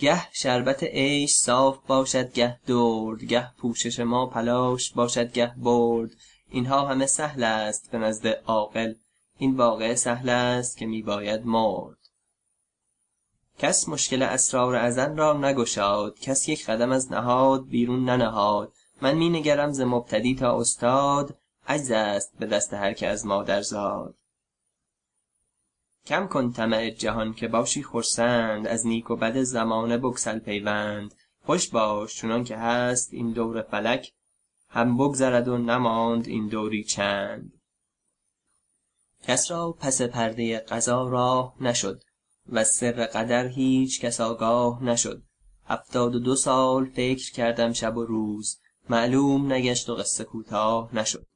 گه شربت عیش صاف باشد گه درد گه پوشش ما پلاش باشد گه برد. اینها همه سهل است به نزد عاقل. این واقعه سهل است که می باید مرد. کس مشکل اسرار ازل را نگشاد کس یک قدم از نهاد بیرون ننهاد. من می نگرم ز مبتدی تا استاد عجز است به دست هر که از مادر زاد. کم کن طمع جهان که باشی خرسند از نیک و بد زمانه بگسل پیوند. خوش باش چنان که هست این دور فلک هم بگذرد و نماند این دوری چند. کس را پس پرده قضا راه نشد وز سر قدر هیچ کس آگاه نشد. هفتاد و دو سال فکر کردم شب و روز معلوم نگشت و قصه کوتاه نشد.